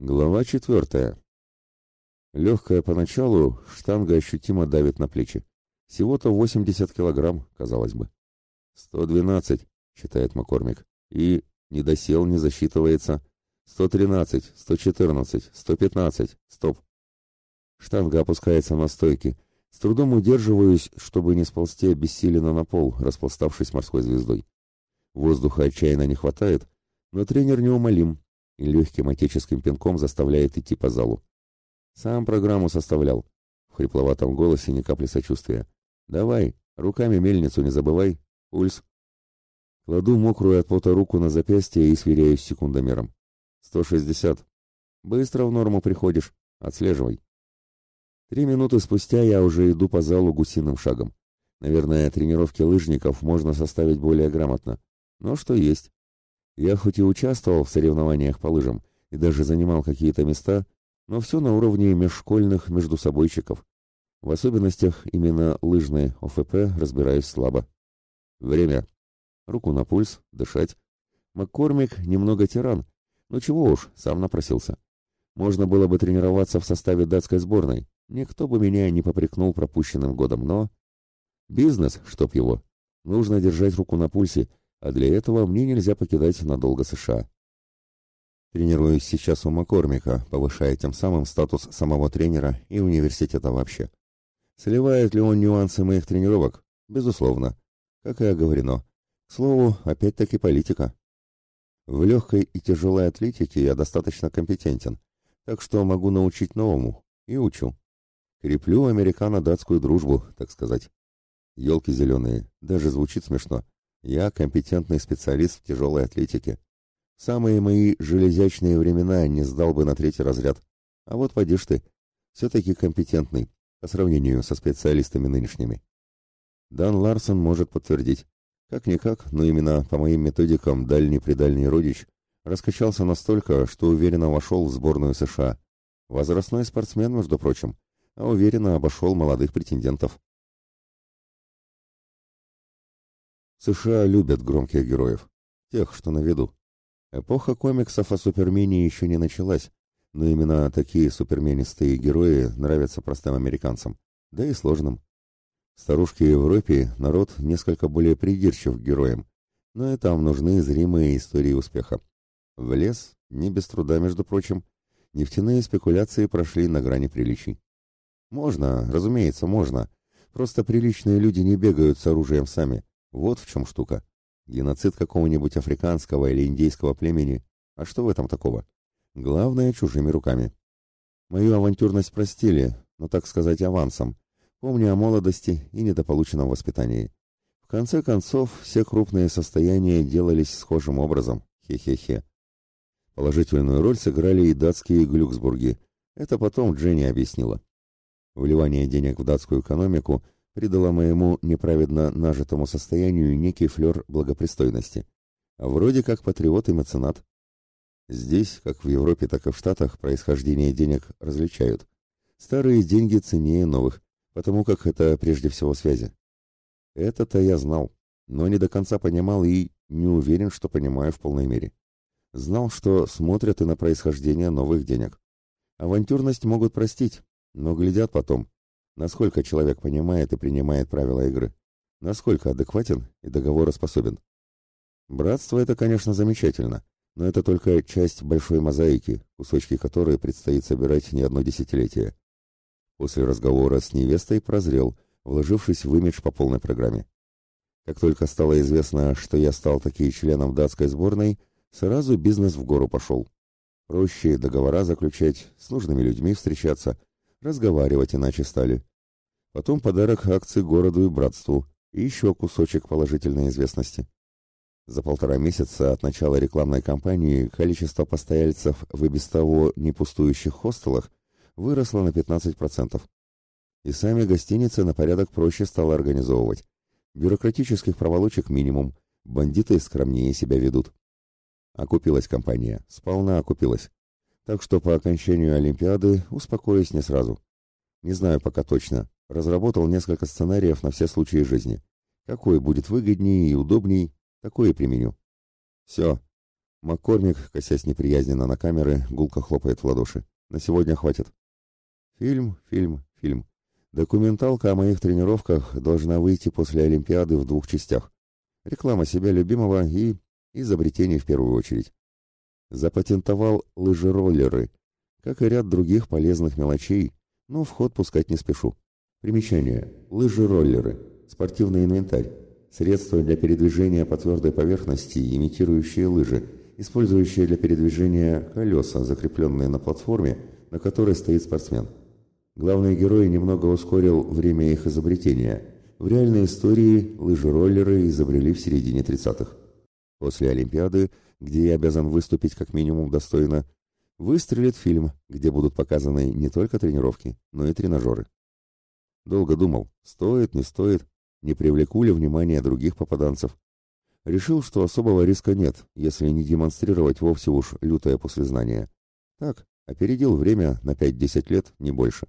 Глава четвертая. Легкая поначалу, штанга ощутимо давит на плечи. Всего-то 80 килограмм, казалось бы. «112», — считает Маккормик. И не досел, не засчитывается. 113, 114, 115. Стоп. Штанга опускается на стойки. С трудом удерживаюсь, чтобы не сползти обессиленно на пол, распластавшись морской звездой. Воздуха отчаянно не хватает, но тренер неумолим и легким отеческим пинком заставляет идти по залу. Сам программу составлял. В хрипловатом голосе ни капли сочувствия. «Давай, руками мельницу не забывай. Пульс». Кладу мокрую от пота руку на запястье и сверяюсь секундомером. «Сто шестьдесят. Быстро в норму приходишь. Отслеживай». Три минуты спустя я уже иду по залу гусиным шагом. Наверное, тренировки лыжников можно составить более грамотно. Но что есть. Я хоть и участвовал в соревнованиях по лыжам и даже занимал какие-то места, но все на уровне межшкольных междусобойчиков. В особенностях именно лыжной ОФП разбираюсь слабо. Время. Руку на пульс, дышать. Маккормик немного тиран, но чего уж, сам напросился. Можно было бы тренироваться в составе датской сборной, никто бы меня не попрекнул пропущенным годом, но... Бизнес, чтоб его. Нужно держать руку на пульсе а для этого мне нельзя покидать надолго США. Тренируюсь сейчас у Маккормика, повышая тем самым статус самого тренера и университета вообще. Сливает ли он нюансы моих тренировок? Безусловно. Как и оговорено. К слову, опять-таки политика. В легкой и тяжелой атлетике я достаточно компетентен, так что могу научить новому, и учу. Креплю американо-датскую дружбу, так сказать. Елки зеленые, даже звучит смешно. Я компетентный специалист в тяжелой атлетике. Самые мои железячные времена не сдал бы на третий разряд. А вот подишь ты, все-таки компетентный, по сравнению со специалистами нынешними. Дан Ларсон может подтвердить. Как-никак, но именно по моим методикам дальний-предальний родич раскачался настолько, что уверенно вошел в сборную США. Возрастной спортсмен, между прочим, а уверенно обошел молодых претендентов. США любят громких героев, тех, что на виду. Эпоха комиксов о Супермене еще не началась, но именно такие суперменистые герои нравятся простым американцам, да и сложным. Старушки Европе народ несколько более придирчив к героям, но и там нужны зримые истории успеха. В лес, не без труда, между прочим, нефтяные спекуляции прошли на грани приличий. Можно, разумеется, можно. Просто приличные люди не бегают с оружием сами, вот в чем штука. Геноцид какого-нибудь африканского или индейского племени. А что в этом такого? Главное, чужими руками. Мою авантюрность простили, но, так сказать, авансом, помня о молодости и недополученном воспитании. В конце концов, все крупные состояния делались схожим образом. Хе-хе-хе. Положительную роль сыграли и датские Глюксбурги. Это потом Дженни объяснила. Вливание денег в датскую экономику – придало моему неправедно нажитому состоянию некий флер благопристойности. Вроде как патриот и меценат. Здесь, как в Европе, так и в Штатах, происхождение денег различают. Старые деньги ценнее новых, потому как это прежде всего связи. Это-то я знал, но не до конца понимал и не уверен, что понимаю в полной мере. Знал, что смотрят и на происхождение новых денег. Авантюрность могут простить, но глядят потом, Насколько человек понимает и принимает правила игры? Насколько адекватен и договороспособен? Братство — это, конечно, замечательно, но это только часть большой мозаики, кусочки которой предстоит собирать не одно десятилетие. После разговора с невестой прозрел, вложившись в имидж по полной программе. Как только стало известно, что я стал таки членом датской сборной, сразу бизнес в гору пошел. Проще договора заключать, с нужными людьми встречаться, разговаривать иначе стали. Потом подарок акций городу и братству, и еще кусочек положительной известности. За полтора месяца от начала рекламной кампании количество постояльцев в и без того не пустующих хостелах выросло на 15%. И сами гостиницы на порядок проще стало организовывать. Бюрократических проволочек минимум, бандиты скромнее себя ведут. Окупилась компания, сполна окупилась. Так что по окончанию Олимпиады успокоюсь не сразу. Не знаю пока точно. Разработал несколько сценариев на все случаи жизни. Какой будет выгоднее и удобней, такое применю. Все. Маккормик, косясь неприязненно на камеры, гулко хлопает в ладоши. На сегодня хватит. Фильм, фильм, фильм. Документалка о моих тренировках должна выйти после Олимпиады в двух частях. Реклама себя любимого и изобретений в первую очередь. Запатентовал лыжероллеры, как и ряд других полезных мелочей, но в ход пускать не спешу. Примечание. Лыжи-роллеры. Спортивный инвентарь. Средства для передвижения по твердой поверхности, имитирующие лыжи, использующие для передвижения колеса, закрепленные на платформе, на которой стоит спортсмен. Главный герой немного ускорил время их изобретения. В реальной истории лыжи-роллеры изобрели в середине 30-х. После Олимпиады, где я обязан выступить как минимум достойно, выстрелит фильм, где будут показаны не только тренировки, но и тренажеры. Долго думал, стоит, не стоит, не привлеку ли внимание других попаданцев. Решил, что особого риска нет, если не демонстрировать вовсе уж лютое послезнание. Так, опередил время на 5-10 лет, не больше.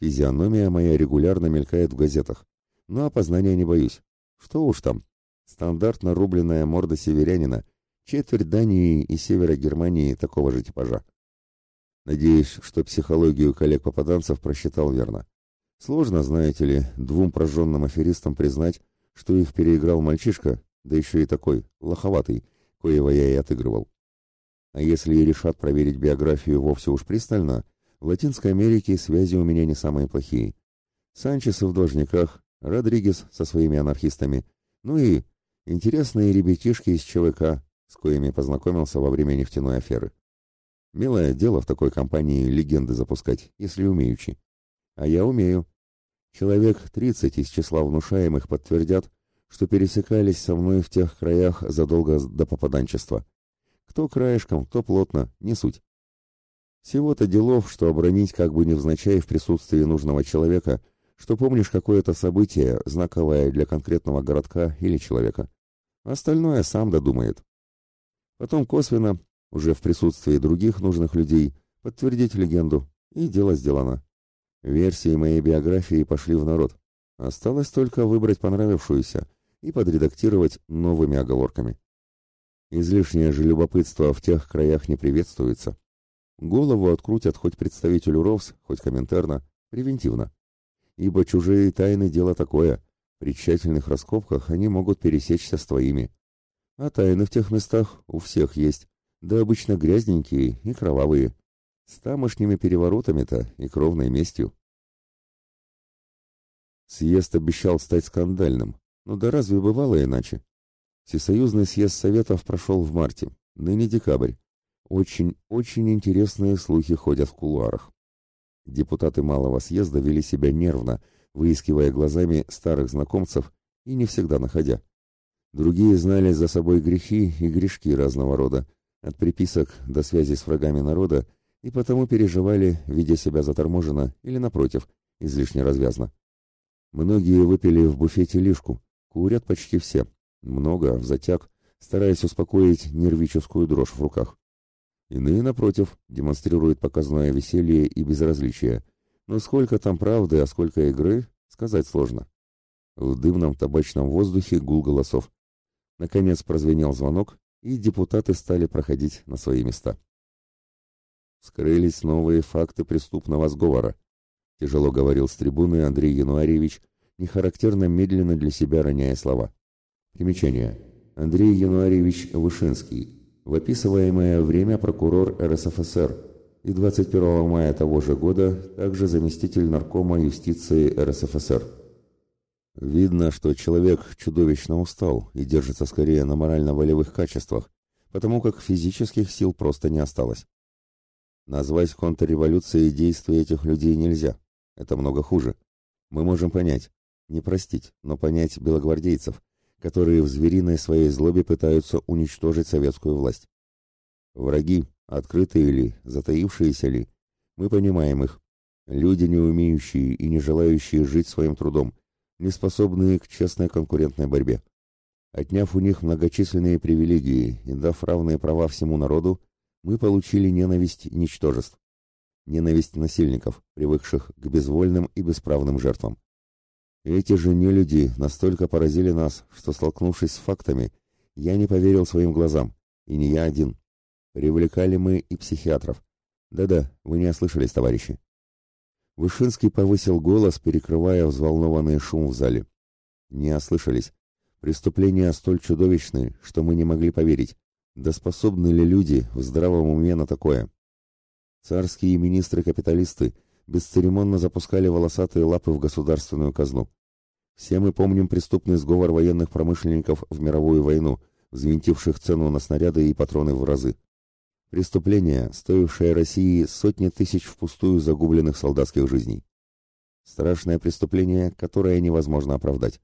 Физиономия моя регулярно мелькает в газетах, но опознания не боюсь. Что уж там, стандартно рубленная морда северянина, четверть Дании и севера Германии такого же типажа. Надеюсь, что психологию коллег-попаданцев просчитал верно. Сложно, знаете ли, двум прожженным аферистам признать, что их переиграл мальчишка, да еще и такой, лоховатый, коего я и отыгрывал. А если и решат проверить биографию вовсе уж пристально, в Латинской Америке связи у меня не самые плохие. Санчес в должниках, Родригес со своими анархистами, ну и интересные ребятишки из ЧВК, с коими познакомился во время нефтяной аферы. Милое дело в такой компании легенды запускать, если умеючи. А я умею. Человек тридцать из числа внушаемых подтвердят, что пересекались со мной в тех краях задолго до попаданчества. Кто краешком, кто плотно, не суть. Всего-то делов, что обронить как бы невзначай в присутствии нужного человека, что помнишь какое-то событие, знаковое для конкретного городка или человека. Остальное сам додумает. Потом косвенно, уже в присутствии других нужных людей, подтвердить легенду, и дело сделано. Версии моей биографии пошли в народ. Осталось только выбрать понравившуюся и подредактировать новыми оговорками. Излишнее же любопытство в тех краях не приветствуется. Голову открутят хоть представителю РОВС, хоть комментарно, превентивно. Ибо чужие тайны дело такое. При тщательных раскопках они могут пересечься с твоими. А тайны в тех местах у всех есть, да обычно грязненькие и кровавые. С тамошними переворотами-то и кровной местью. Съезд обещал стать скандальным, но да разве бывало иначе? Всесоюзный съезд Советов прошел в марте, ныне декабрь. Очень-очень интересные слухи ходят в кулуарах. Депутаты Малого съезда вели себя нервно, выискивая глазами старых знакомцев и не всегда находя. Другие знали за собой грехи и грешки разного рода, от приписок до связи с врагами народа и потому переживали, видя себя заторможенно или, напротив, излишне развязно. Многие выпили в буфете лишку, курят почти все, много, в затяг, стараясь успокоить нервическую дрожь в руках. Иные, напротив, демонстрируют показное веселье и безразличие, но сколько там правды, а сколько игры, сказать сложно. В дымном табачном воздухе гул голосов. Наконец прозвенел звонок, и депутаты стали проходить на свои места. Скрылись новые факты преступного сговора. Тяжело говорил с трибуны Андрей Януарьевич, нехарактерно медленно для себя роняя слова. Примечание. Андрей Януарьевич Вышинский. В описываемое время прокурор РСФСР и 21 мая того же года также заместитель наркома юстиции РСФСР. Видно, что человек чудовищно устал и держится скорее на морально-волевых качествах, потому как физических сил просто не осталось. Назвать контрреволюцией действия этих людей нельзя. Это много хуже. Мы можем понять, не простить, но понять белогвардейцев, которые в звериной своей злобе пытаются уничтожить советскую власть. Враги, открытые ли, затаившиеся ли, мы понимаем их. Люди, не умеющие и не желающие жить своим трудом, не способные к честной конкурентной борьбе. Отняв у них многочисленные привилегии и дав равные права всему народу, мы получили ненависть ничтожеств, ненависть насильников, привыкших к безвольным и бесправным жертвам. Эти же нелюди настолько поразили нас, что, столкнувшись с фактами, я не поверил своим глазам, И не я один. Привлекали мы и психиатров. Да-да, вы не ослышались, товарищи. Вышинский повысил голос, перекрывая взволнованный шум в зале. Не ослышались. Преступления столь чудовищны, что мы не могли поверить. Да способны ли люди в здравом уме на такое? Царские министры-капиталисты бесцеремонно запускали волосатые лапы в государственную казну. Все мы помним преступный сговор военных промышленников в мировую войну, взвинтивших цену на снаряды и патроны в разы. Преступление, стоившее России сотни тысяч впустую загубленных солдатских жизней. Страшное преступление, которое невозможно оправдать.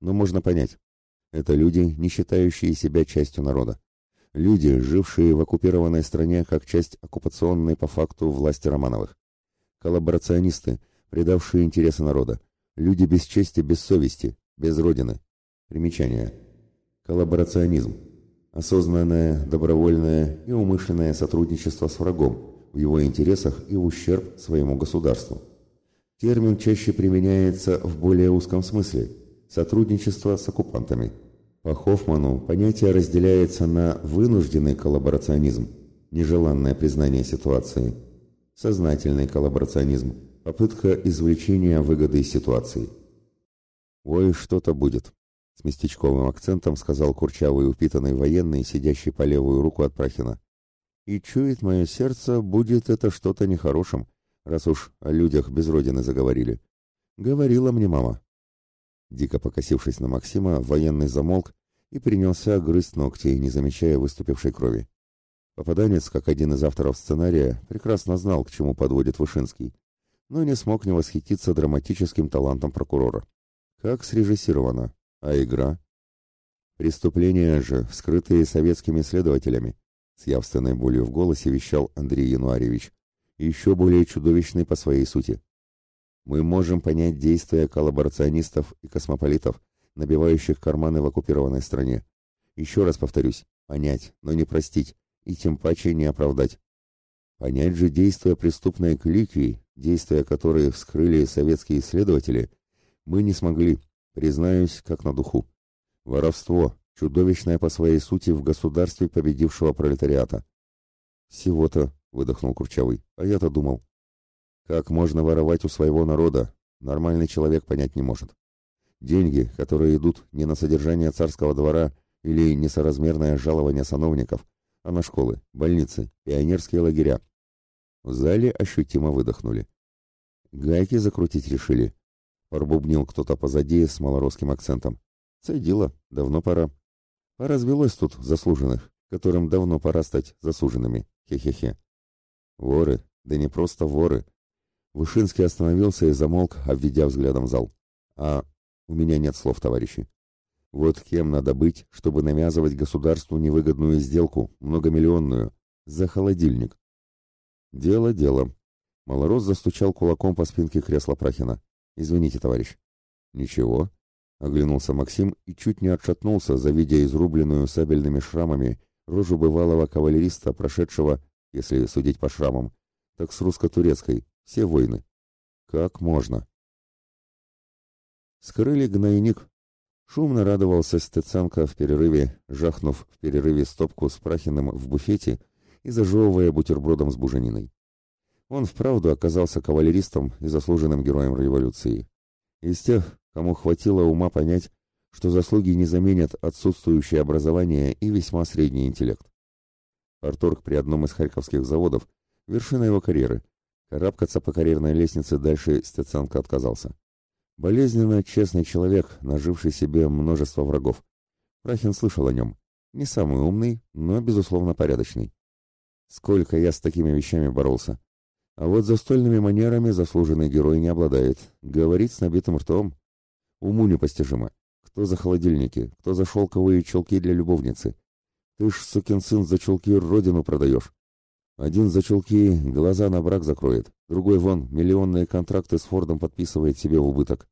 Но можно понять. Это люди, не считающие себя частью народа. Люди, жившие в оккупированной стране как часть оккупационной по факту власти Романовых. Коллаборационисты, предавшие интересы народа. Люди без чести, без совести, без родины. Примечание. Коллаборационизм. Осознанное, добровольное и умышленное сотрудничество с врагом в его интересах и в ущерб своему государству. Термин чаще применяется в более узком смысле – сотрудничество с оккупантами. По Хоффману понятие разделяется на вынужденный коллаборационизм, нежеланное признание ситуации, сознательный коллаборационизм, попытка извлечения выгоды из ситуации. «Ой, что-то будет», — с местечковым акцентом сказал курчавый упитанный военный, сидящий по левую руку от Прахина. «И чует мое сердце, будет это что-то нехорошим, раз уж о людях без родины заговорили. Говорила мне мама. Дико покосившись на Максима, военный замолк и принялся грызть ногти, не замечая выступившей крови. Попаданец, как один из авторов сценария, прекрасно знал, к чему подводит Вышинский, но не смог не восхититься драматическим талантом прокурора. Как срежиссировано, а игра? Преступления же, вскрытые советскими следователями, с явственной болью в голосе вещал Андрей Януаревич, еще более чудовищный по своей сути. Мы можем понять действия коллаборационистов и космополитов, набивающих карманы в оккупированной стране. Еще раз повторюсь, понять, но не простить, и тем паче не оправдать. Понять же действия преступной клики, действия которой вскрыли советские исследователи, мы не смогли, признаюсь, как на духу. Воровство, чудовищное по своей сути в государстве победившего пролетариата. Всего-то — выдохнул Курчавый. «А я-то думал. Как можно воровать у своего народа? Нормальный человек понять не может. Деньги, которые идут не на содержание царского двора или несоразмерное жалование сановников, а на школы, больницы, пионерские лагеря». В зале ощутимо выдохнули. «Гайки закрутить решили», — пробубнил кто-то позади с малоросским акцентом. «Цедило, давно пора. Поразвелось тут заслуженных, которым давно пора стать засуженными. Хе-хе-хе». Воры, да не просто воры. Вышинский остановился и замолк, обведя взглядом зал. А у меня нет слов, товарищи. Вот кем надо быть, чтобы навязывать государству невыгодную сделку, многомиллионную, за холодильник. Дело, дело. Малорос застучал кулаком по спинке кресла Прахина. Извините, товарищ. Ничего. Оглянулся Максим и чуть не отшатнулся, завидя изрубленную сабельными шрамами рожу бывалого кавалериста, прошедшего если судить по шрамам, так с русско-турецкой, все войны. Как можно? Скрыли гнойник. Шумно радовался Стеценко в перерыве, жахнув в перерыве стопку с Прахиным в буфете и зажевывая бутербродом с бужениной. Он вправду оказался кавалеристом и заслуженным героем революции. Из тех, кому хватило ума понять, что заслуги не заменят отсутствующее образование и весьма средний интеллект. Парторг при одном из харьковских заводов, вершина его карьеры. Карабкаться по карьерной лестнице дальше Стеценко отказался. Болезненно честный человек, наживший себе множество врагов. Прахин слышал о нем. Не самый умный, но, безусловно, порядочный. Сколько я с такими вещами боролся. А вот застольными манерами заслуженный герой не обладает. Говорит с набитым ртом. Уму непостижимо. Кто за холодильники, кто за шелковые челки для любовницы, ты ж, сукин сын, за чулки родину продаешь. Один за чулки глаза на брак закроет, другой вон миллионные контракты с Фордом подписывает себе в убыток.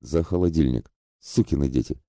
За холодильник. Сукины дети.